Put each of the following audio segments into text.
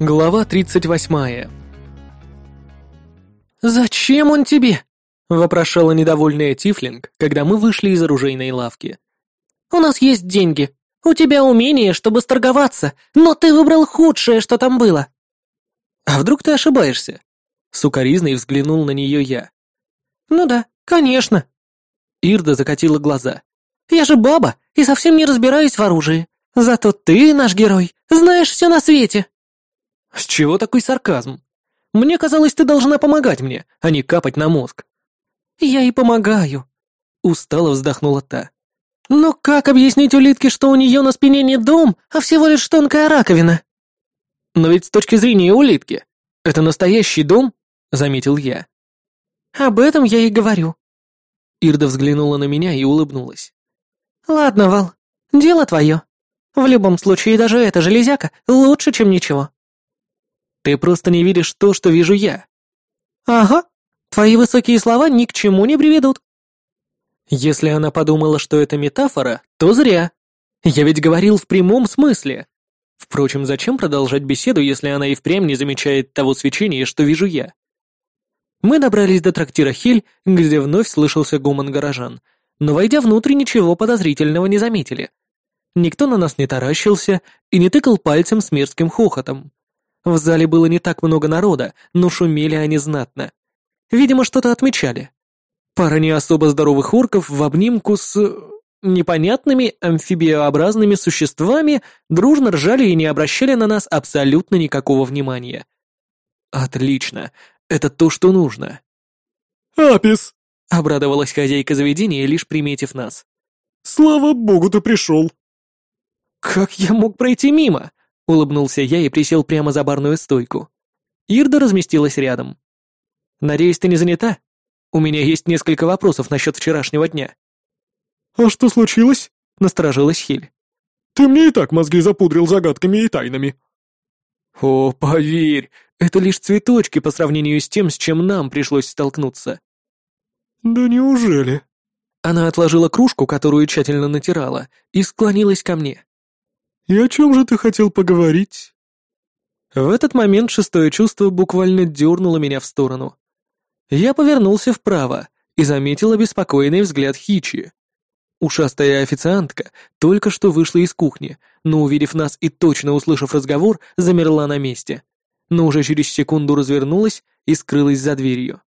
Глава 38. «Зачем он тебе?» — вопрошала недовольная Тифлинг, когда мы вышли из оружейной лавки. «У нас есть деньги. У тебя умение, чтобы сторговаться, но ты выбрал худшее, что там было». «А вдруг ты ошибаешься?» — сукоризной взглянул на нее я. «Ну да, конечно». Ирда закатила глаза. «Я же баба и совсем не разбираюсь в оружии. Зато ты, наш герой, знаешь все на свете». «С чего такой сарказм? Мне казалось, ты должна помогать мне, а не капать на мозг». «Я и помогаю», — устало вздохнула та. «Но как объяснить улитке, что у нее на спине не дом, а всего лишь тонкая раковина?» «Но ведь с точки зрения улитки, это настоящий дом», — заметил я. «Об этом я и говорю». Ирда взглянула на меня и улыбнулась. «Ладно, Вал, дело твое. В любом случае, даже эта железяка лучше, чем ничего». Ты просто не видишь то, что вижу я. Ага, твои высокие слова ни к чему не приведут. Если она подумала, что это метафора, то зря. Я ведь говорил в прямом смысле. Впрочем, зачем продолжать беседу, если она и впрямь не замечает того свечения, что вижу я? Мы добрались до трактира Хель, где вновь слышался гомон горожан, но, войдя внутрь, ничего подозрительного не заметили. Никто на нас не таращился и не тыкал пальцем с мерзким хохотом. В зале было не так много народа, но шумели они знатно. Видимо, что-то отмечали. Пара не особо здоровых орков в обнимку с... непонятными амфибиообразными существами дружно ржали и не обращали на нас абсолютно никакого внимания. Отлично. Это то, что нужно. «Апис!» — обрадовалась хозяйка заведения, лишь приметив нас. «Слава богу, ты пришел!» «Как я мог пройти мимо?» Улыбнулся я и присел прямо за барную стойку. Ирда разместилась рядом. «Надеюсь, ты не занята? У меня есть несколько вопросов насчет вчерашнего дня». «А что случилось?» — насторожилась Хиль. «Ты мне и так мозги запудрил загадками и тайнами». «О, поверь, это лишь цветочки по сравнению с тем, с чем нам пришлось столкнуться». «Да неужели?» Она отложила кружку, которую тщательно натирала, и склонилась ко мне. «И о чем же ты хотел поговорить?» В этот момент шестое чувство буквально дернуло меня в сторону. Я повернулся вправо и заметил обеспокоенный взгляд Хичи. Ушастая официантка только что вышла из кухни, но, увидев нас и точно услышав разговор, замерла на месте, но уже через секунду развернулась и скрылась за дверью.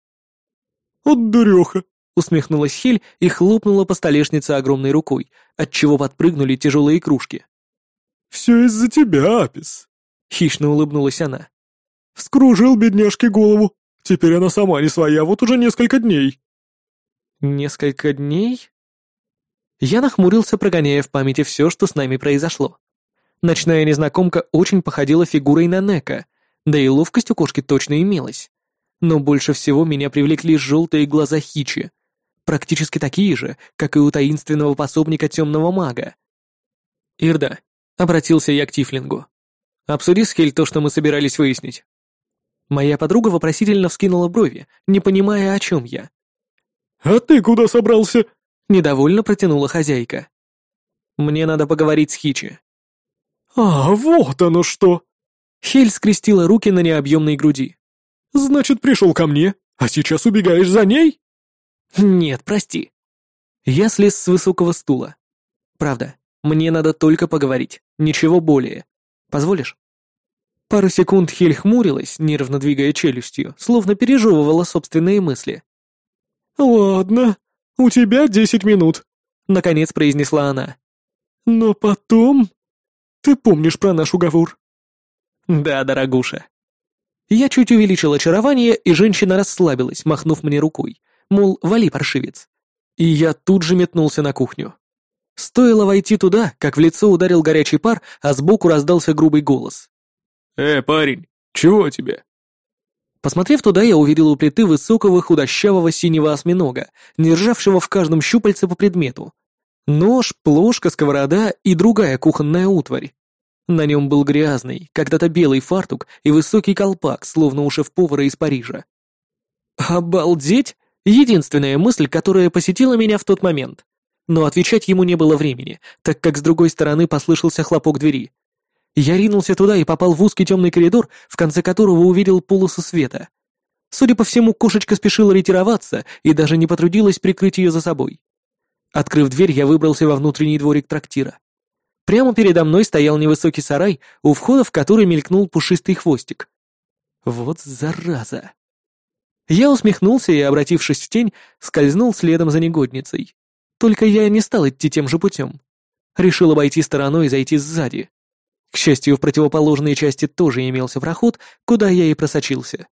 «От дуреха!» — усмехнулась Хель и хлопнула по столешнице огромной рукой, отчего подпрыгнули тяжелые кружки. «Все из-за тебя, Апис», — хищно улыбнулась она. «Вскружил бедняжке голову. Теперь она сама не своя, вот уже несколько дней». «Несколько дней?» Я нахмурился, прогоняя в памяти все, что с нами произошло. Ночная незнакомка очень походила фигурой на Нека, да и ловкость у кошки точно имелась. Но больше всего меня привлекли желтые глаза Хичи, практически такие же, как и у таинственного пособника темного мага. «Ирда, Обратился я к Тифлингу. «Обсуди с Хель то, что мы собирались выяснить». Моя подруга вопросительно вскинула брови, не понимая, о чем я. «А ты куда собрался?» — недовольно протянула хозяйка. «Мне надо поговорить с Хичи». «А, вот оно что!» Хель скрестила руки на необъемной груди. «Значит, пришел ко мне, а сейчас убегаешь за ней?» «Нет, прости». Я слез с высокого стула. Правда, мне надо только поговорить, ничего более. Позволишь?» Пару секунд Хель хмурилась, нервно двигая челюстью, словно пережевывала собственные мысли. «Ладно, у тебя десять минут», — наконец произнесла она. «Но потом... Ты помнишь про наш уговор?» «Да, дорогуша». Я чуть увеличил очарование, и женщина расслабилась, махнув мне рукой, мол, вали, паршивец. И я тут же метнулся на кухню. Стоило войти туда, как в лицо ударил горячий пар, а сбоку раздался грубый голос. «Э, парень, чего тебе?» Посмотрев туда, я увидел у плиты высокого худощавого синего осьминога, державшего в каждом щупальце по предмету. Нож, плошка, сковорода и другая кухонная утварь. На нем был грязный, когда-то белый фартук и высокий колпак, словно у шеф-повара из Парижа. «Обалдеть!» — единственная мысль, которая посетила меня в тот момент но отвечать ему не было времени, так как с другой стороны послышался хлопок двери. Я ринулся туда и попал в узкий темный коридор, в конце которого увидел полосу света. Судя по всему, кошечка спешила ретироваться и даже не потрудилась прикрыть ее за собой. Открыв дверь, я выбрался во внутренний дворик трактира. Прямо передо мной стоял невысокий сарай, у входа в который мелькнул пушистый хвостик. Вот зараза. Я усмехнулся и, обратившись в тень, скользнул следом за негодницей. Только я не стал идти тем же путем. Решил обойти стороной и зайти сзади. К счастью, в противоположной части тоже имелся проход, куда я и просочился.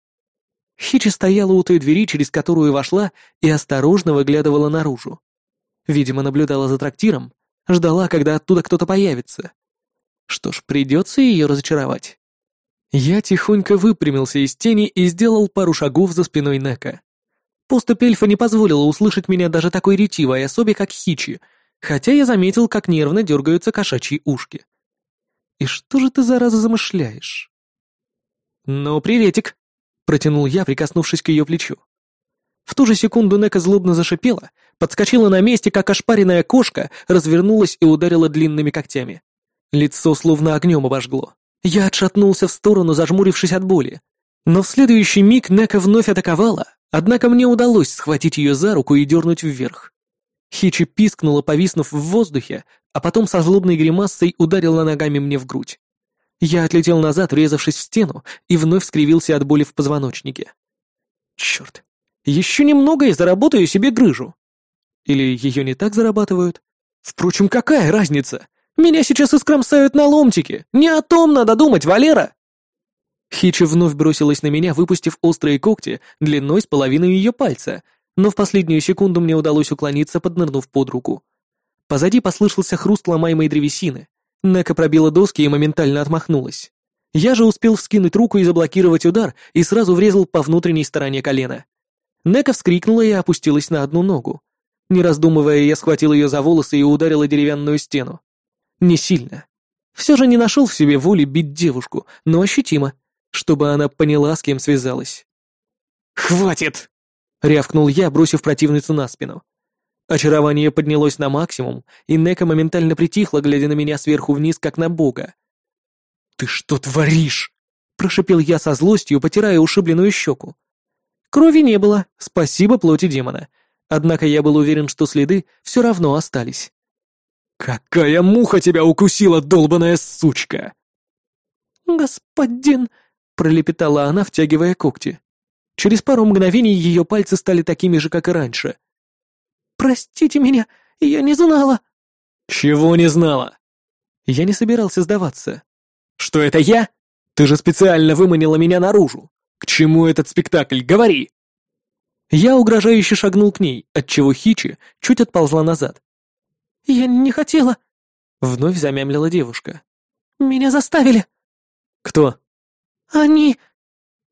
Хичи стояла у той двери, через которую вошла, и осторожно выглядывала наружу. Видимо, наблюдала за трактиром, ждала, когда оттуда кто-то появится. Что ж, придется ее разочаровать. Я тихонько выпрямился из тени и сделал пару шагов за спиной Нека. Поступь эльфа не позволила услышать меня даже такой ретивой особе, как Хичи, хотя я заметил, как нервно дергаются кошачьи ушки. «И что же ты, зараза, замышляешь?» «Ну, приветик», — протянул я, прикоснувшись к ее плечу. В ту же секунду Нека злобно зашипела, подскочила на месте, как ошпаренная кошка, развернулась и ударила длинными когтями. Лицо словно огнем обожгло. Я отшатнулся в сторону, зажмурившись от боли. Но в следующий миг Нека вновь атаковала, однако мне удалось схватить ее за руку и дернуть вверх. Хичи пискнула, повиснув в воздухе, а потом со злобной гримасой ударила ногами мне в грудь. Я отлетел назад, врезавшись в стену, и вновь скривился от боли в позвоночнике. Черт, еще немного и заработаю себе грыжу. Или ее не так зарабатывают? Впрочем, какая разница? Меня сейчас искромсают на ломтики. Не о том надо думать, Валера!» Хичи вновь бросилась на меня, выпустив острые когти длиной с половины ее пальца, но в последнюю секунду мне удалось уклониться, поднырнув под руку. Позади послышался хруст ломаемой древесины. Нека пробила доски и моментально отмахнулась. Я же успел вскинуть руку и заблокировать удар, и сразу врезал по внутренней стороне колена. Нека вскрикнула и опустилась на одну ногу. Не раздумывая, я схватил ее за волосы и ударил о деревянную стену. Не сильно. Все же не нашел в себе воли бить девушку, но ощутимо, чтобы она поняла, с кем связалась. «Хватит!» — рявкнул я, бросив противницу на спину. Очарование поднялось на максимум, и Нека моментально притихла, глядя на меня сверху вниз, как на бога. «Ты что творишь?» — прошипел я со злостью, потирая ушибленную щеку. Крови не было, спасибо плоти демона. Однако я был уверен, что следы все равно остались. «Какая муха тебя укусила, долбаная сучка!» «Господин...» — пролепетала она, втягивая когти. Через пару мгновений ее пальцы стали такими же, как и раньше. «Простите меня, я не знала». «Чего не знала?» Я не собирался сдаваться. «Что это я? Ты же специально выманила меня наружу. К чему этот спектакль? Говори!» Я угрожающе шагнул к ней, отчего Хичи чуть отползла назад. «Я не хотела...» — вновь замямлила девушка. «Меня заставили». «Кто?» «Они...»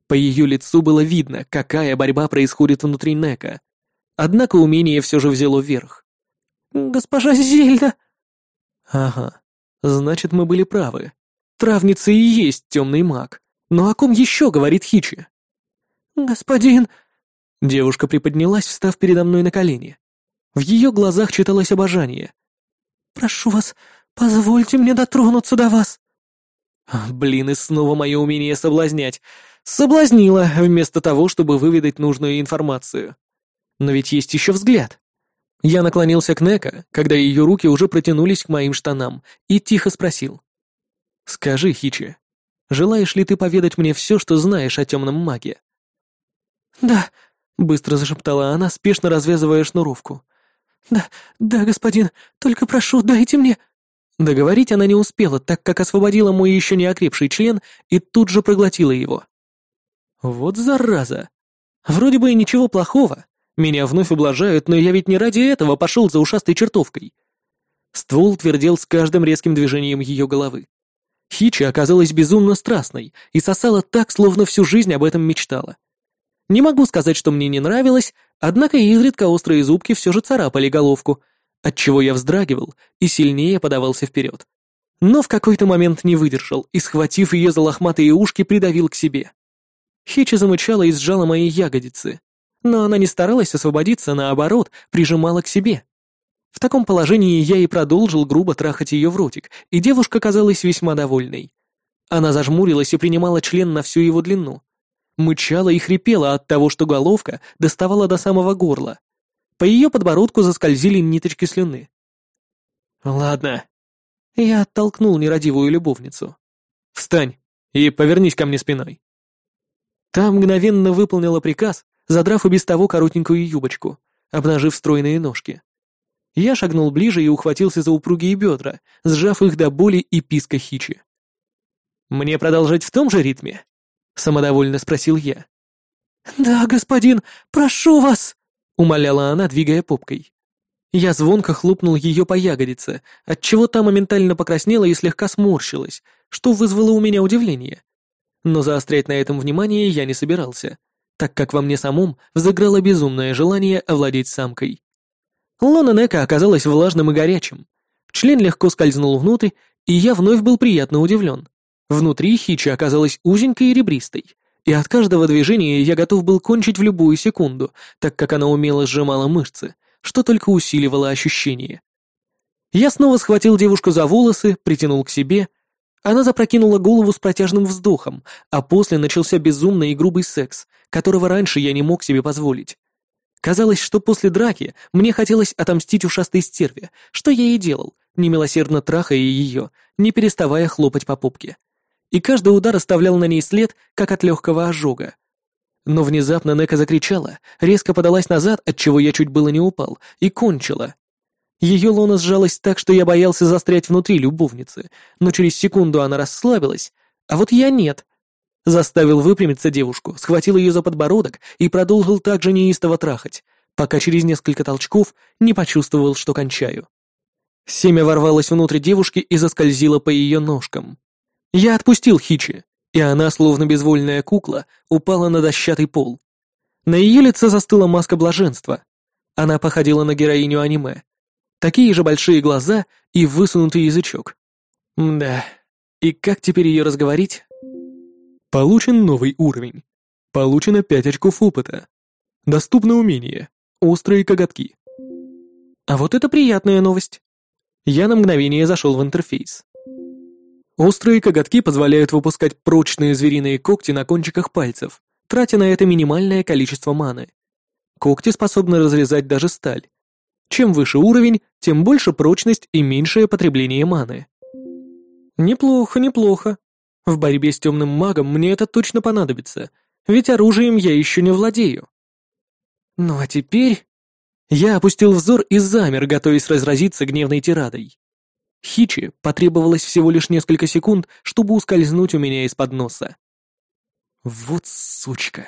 По ее лицу было видно, какая борьба происходит внутри Нека. Однако умение все же взяло верх. «Госпожа Зельда...» «Ага, значит, мы были правы. Травница и есть темный маг. Но о ком еще говорит Хичи?» «Господин...» Девушка приподнялась, встав передо мной на колени. В ее глазах читалось обожание. «Прошу вас, позвольте мне дотронуться до вас». Блин, и снова мое умение соблазнять. Соблазнила, вместо того, чтобы выведать нужную информацию. Но ведь есть еще взгляд. Я наклонился к Нека, когда ее руки уже протянулись к моим штанам, и тихо спросил. «Скажи, Хичи, желаешь ли ты поведать мне все, что знаешь о темном маге?» «Да», — быстро зашептала она, спешно развязывая шнуровку. «Да, да, господин, только прошу, дайте мне...» Договорить она не успела, так как освободила мой еще не окрепший член и тут же проглотила его. Вот зараза. Вроде бы и ничего плохого. Меня вновь ублажают, но я ведь не ради этого пошел за ушастой чертовкой. Ствол твердел с каждым резким движением ее головы. Хичи оказалась безумно страстной и сосала так, словно всю жизнь об этом мечтала. Не могу сказать, что мне не нравилось, однако изредка острые зубки все же царапали головку, отчего я вздрагивал и сильнее подавался вперед. Но в какой-то момент не выдержал и, схватив ее за лохматые ушки, придавил к себе. Хичи замычала и сжала мои ягодицы, но она не старалась освободиться, наоборот, прижимала к себе. В таком положении я и продолжил грубо трахать ее в ротик, и девушка казалась весьма довольной. Она зажмурилась и принимала член на всю его длину. Мычала и хрипела от того, что головка доставала до самого горла. По ее подбородку заскользили ниточки слюны. «Ладно». Я оттолкнул нерадивую любовницу. «Встань и повернись ко мне спиной». Та мгновенно выполнила приказ, задрав и без того коротенькую юбочку, обнажив стройные ножки. Я шагнул ближе и ухватился за упругие бедра, сжав их до боли и писка хичи. «Мне продолжать в том же ритме?» — самодовольно спросил я. «Да, господин, прошу вас!» — умоляла она, двигая попкой. Я звонко хлопнул ее по ягодице, отчего та моментально покраснела и слегка сморщилась, что вызвало у меня удивление. Но заострять на этом внимание я не собирался, так как во мне самом взыграло безумное желание овладеть самкой. Лона Нека оказалась влажным и горячим. Член легко скользнул внутрь, и я вновь был приятно удивлен. Внутри Хичи оказалась узенькой и ребристой, и от каждого движения я готов был кончить в любую секунду, так как она умело сжимала мышцы, что только усиливало ощущение. Я снова схватил девушку за волосы, притянул к себе. Она запрокинула голову с протяжным вздохом, а после начался безумный и грубый секс, которого раньше я не мог себе позволить. Казалось, что после драки мне хотелось отомстить ушастой стерве, что я и делал, немилосердно трахая ее, не переставая хлопать по попке. И каждый удар оставлял на ней след, как от легкого ожога. Но внезапно Нека закричала, резко подалась назад, отчего я чуть было не упал, и кончила. Ее лона сжалась так, что я боялся застрять внутри любовницы, но через секунду она расслабилась, а вот я нет. Заставил выпрямиться девушку, схватил ее за подбородок и продолжил так же неистово трахать, пока через несколько толчков не почувствовал, что кончаю. Семя ворвалось внутрь девушки и заскользило по ее ножкам. Я отпустил Хичи, и она, словно безвольная кукла, упала на дощатый пол. На ее лице застыла маска блаженства. Она походила на героиню аниме. Такие же большие глаза и высунутый язычок. Да, и как теперь ее разговорить? Получен новый уровень. Получено 5 очков опыта. Доступно умение. Острые коготки. А вот это приятная новость. Я на мгновение зашел в интерфейс. Острые коготки позволяют выпускать прочные звериные когти на кончиках пальцев, тратя на это минимальное количество маны. Когти способны разрезать даже сталь. Чем выше уровень, тем больше прочность и меньшее потребление маны. Неплохо, неплохо. В борьбе с темным магом мне это точно понадобится, ведь оружием я еще не владею. Ну а теперь... Я опустил взор и замер, готовясь разразиться гневной тирадой. Хичи потребовалось всего лишь несколько секунд, чтобы ускользнуть у меня из-под носа. Вот сучка.